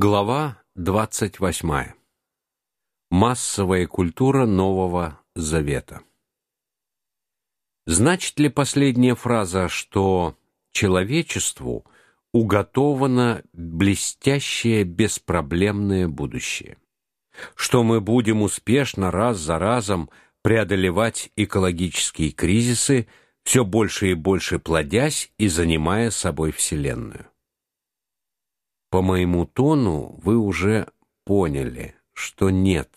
Глава 28. Массовая культура Нового Завета. Значит ли последняя фраза, что человечеству уготовано блестящее беспроблемное будущее? Что мы будем успешно раз за разом преодолевать экологические кризисы, все больше и больше плодясь и занимая собой вселенную? По моему тону вы уже поняли, что нет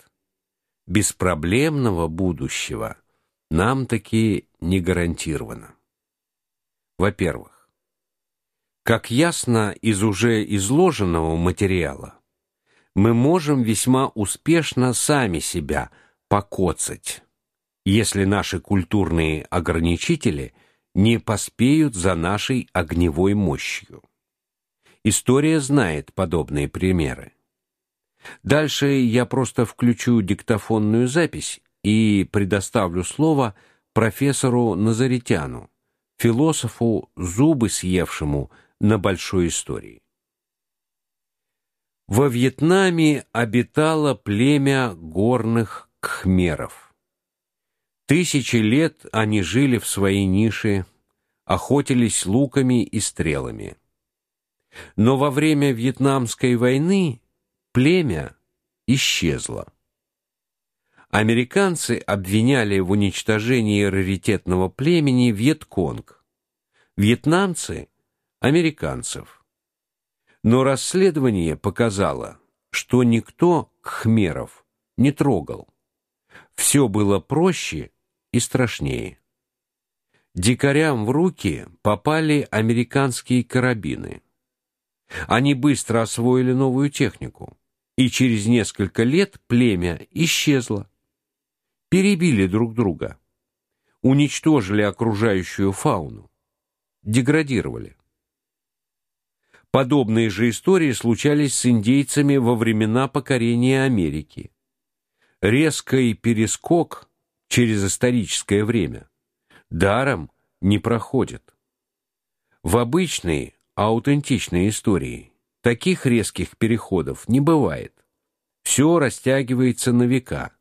беспроблемного будущего нам таки не гарантировано. Во-первых, как ясно из уже изложенного материала, мы можем весьма успешно сами себя покоцать, если наши культурные ограничители не поспеют за нашей огневой мощью. История знает подобные примеры. Дальше я просто включу диктофонную запись и предоставлю слово профессору Назаритяну, философу, зубы съевшему на большой истории. Во Вьетнаме обитало племя горных кхмеров. Тысячи лет они жили в своей нише, охотились луками и стрелами. Но во время Вьетнамской войны племя исчезло. Американцы обвиняли в уничтожении раритетного племени Вьетконг. Вьетнамцы американцев. Но расследование показало, что никто кхмеров не трогал. Все было проще и страшнее. Дикарям в руки попали американские карабины. Они быстро освоили новую технику, и через несколько лет племя исчезло. Перебили друг друга, уничтожили окружающую фауну, деградировали. Подобные же истории случались с индейцами во времена покорения Америки. Резкий перескок через историческое время даром не проходит. В обычной аутентичной истории. Таких резких переходов не бывает. Все растягивается на века,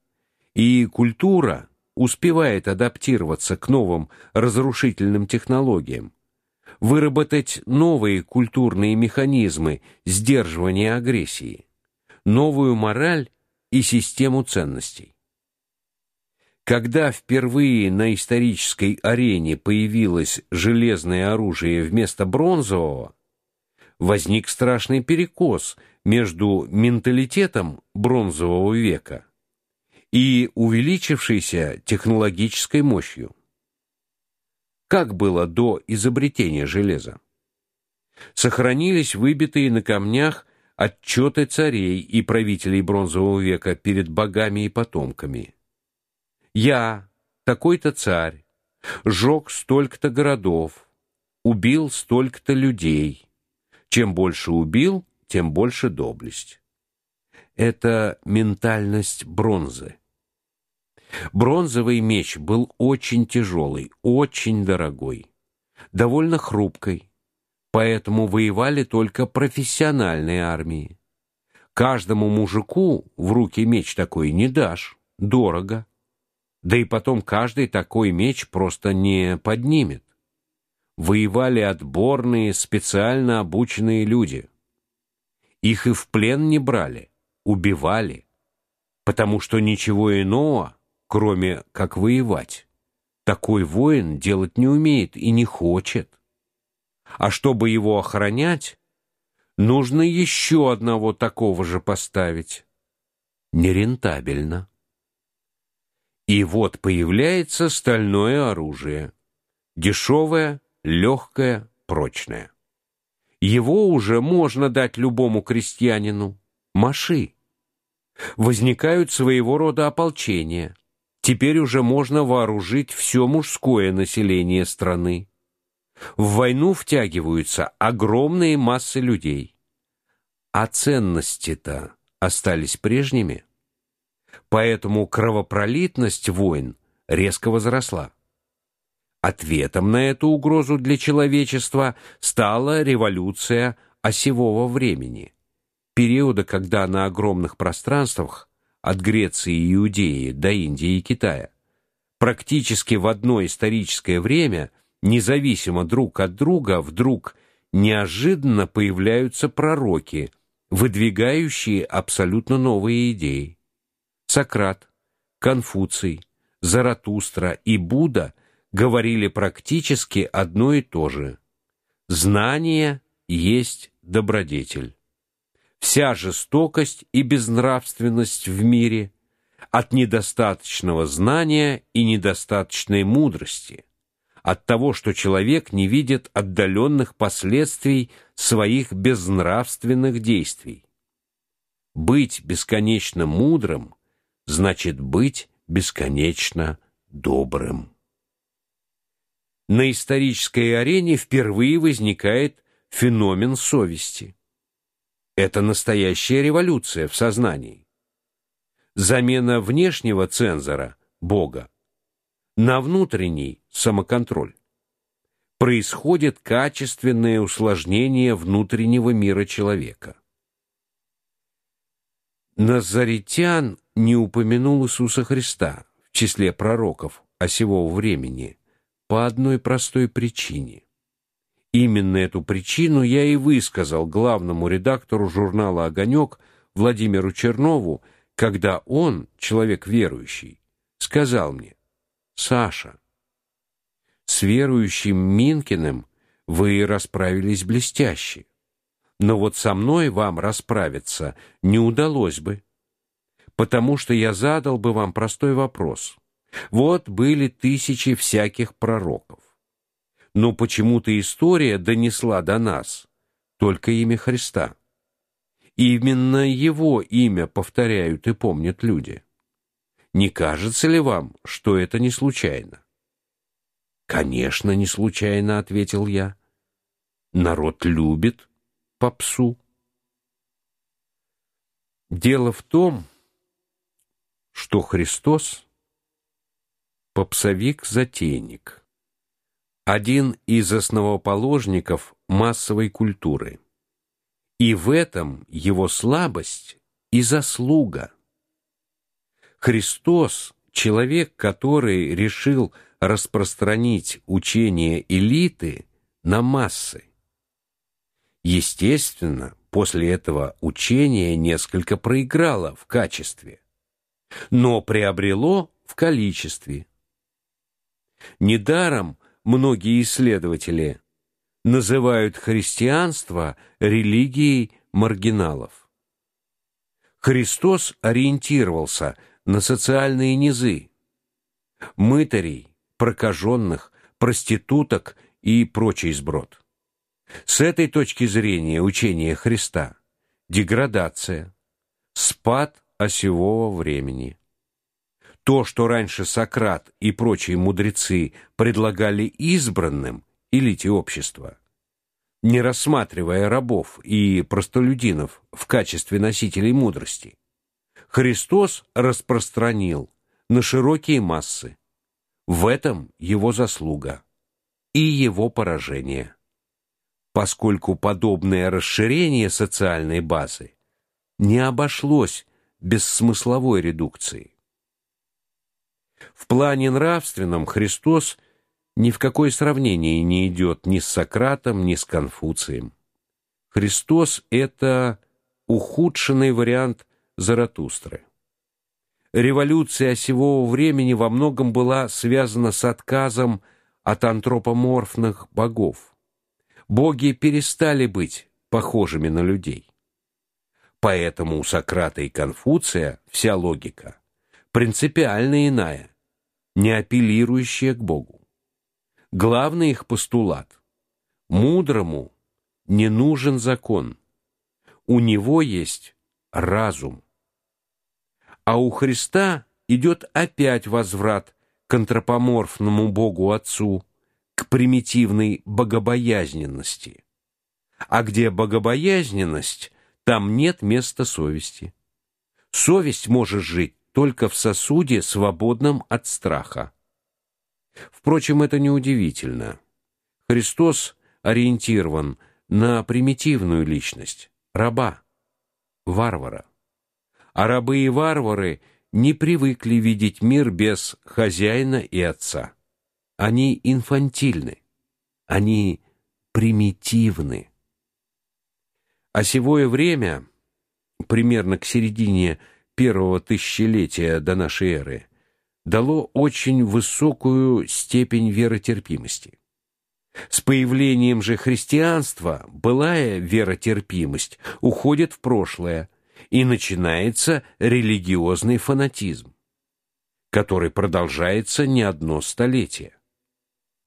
и культура успевает адаптироваться к новым разрушительным технологиям, выработать новые культурные механизмы сдерживания агрессии, новую мораль и систему ценностей. Когда впервые на исторической арене появилось железное оружие вместо бронзового, возник страшный перекос между менталитетом бронзового века и увеличившейся технологической мощью. Как было до изобретения железа? Сохранились выбитые на камнях отчеты царей и правителей бронзового века перед богами и потомками. Я, такой-то царь, сжег столько-то городов, убил столько-то людей. Чем больше убил, тем больше доблесть. Это ментальность бронзы. Бронзовый меч был очень тяжелый, очень дорогой, довольно хрупкой, поэтому воевали только профессиональные армии. Каждому мужику в руки меч такой не дашь, дорого. Да и потом каждый такой меч просто не поднимет. Воевали отборные, специально обученные люди. Их и в плен не брали, убивали, потому что ничего иного, кроме как воевать, такой воин делать не умеет и не хочет. А чтобы его охранять, нужно еще одного такого же поставить. Нерентабельно. И вот появляется стальное оружие. Дешевое, легкое, прочное. Его уже можно дать любому крестьянину. Маши. Возникают своего рода ополчения. Теперь уже можно вооружить все мужское население страны. В войну втягиваются огромные массы людей. А ценности-то остались прежними. Поэтому кровопролитность войн резко возросла. Ответом на эту угрозу для человечества стала революция осевого времени. периода, когда на огромных пространствах от Греции и Иудеи до Индии и Китая практически в одно историческое время, независимо друг от друга, вдруг неожиданно появляются пророки, выдвигающие абсолютно новые идеи. Сократ, Конфуций, Заратустра и Будда говорили практически одно и то же. Знание есть добродетель. Вся жестокость и безнравственность в мире от недостаточного знания и недостаточной мудрости, от того, что человек не видит отдаленных последствий своих безнравственных действий. Быть бесконечно мудрым значит быть бесконечно добрым. На исторической арене впервые возникает феномен совести. Это настоящая революция в сознании. Замена внешнего цензора Бога на внутренний самоконтроль. Происходит качественное усложнение внутреннего мира человека. Назаретян не упомянул Иисуса Христа в числе пророков осевого времени по одной простой причине. Именно эту причину я и высказал главному редактору журнала Огонек Владимиру Чернову, когда он, человек верующий, сказал мне: "Саша, с верующим Минкиным вы расправились блестяще. Но вот со мной вам расправиться не удалось бы, потому что я задал бы вам простой вопрос. Вот были тысячи всяких пророков но почему-то история донесла до нас только имя Христа. Именно его имя повторяют и помнят люди. Не кажется ли вам, что это не случайно? Конечно, не случайно, ответил я. Народ любит попсу. Дело в том, что Христос попсовик-затейник один из основоположников массовой культуры. И в этом его слабость и заслуга. Христос, человек, который решил распространить учение элиты на массы. Естественно, после этого учение несколько проиграло в качестве, но приобрело в количестве. Недаром многие исследователи называют христианство религией маргиналов. Христос ориентировался на социальные низы: мытарей, прокаженных, проституток и прочий сброд. С этой точки зрения учение Христа деградация, спад осевого времени. То, что раньше Сократ и прочие мудрецы предлагали избранным элите общества, не рассматривая рабов и простолюдинов в качестве носителей мудрости, Христос распространил на широкие массы. В этом его заслуга и его поражение. Поскольку подобное расширение социальной базы не обошлось без смысловой редукции. В плане нравственном Христос ни в какое сравнение не идет ни с Сократом, ни с Конфуцием. Христос это ухудшенный вариант Заратустры. Революция осевого времени во многом была связана с отказом от антропоморфных богов. Боги перестали быть похожими на людей. Поэтому у Сократа и Конфуция вся логика принципиально иная не апеллирующая к Богу. Главный их постулат мудрому не нужен закон. У него есть разум. А у Христа идет опять возврат к антропоморфному Богу Отцу, к примитивной богобоязненности. А где богобоязненность, там нет места совести. Совесть может жить только в сосуде, свободном от страха. Впрочем, это не удивительно. Христос ориентирован на примитивную личность раба. варвара. А рабы и варвары не привыкли видеть мир без хозяина и отца. Они инфантильны, они примитивны. Осевое время, примерно к середине первого тысячелетия до нашей эры, дало очень высокую степень веротерпимости. С появлением же христианства былая веротерпимость уходит в прошлое, и начинается религиозный фанатизм, который продолжается не одно столетие.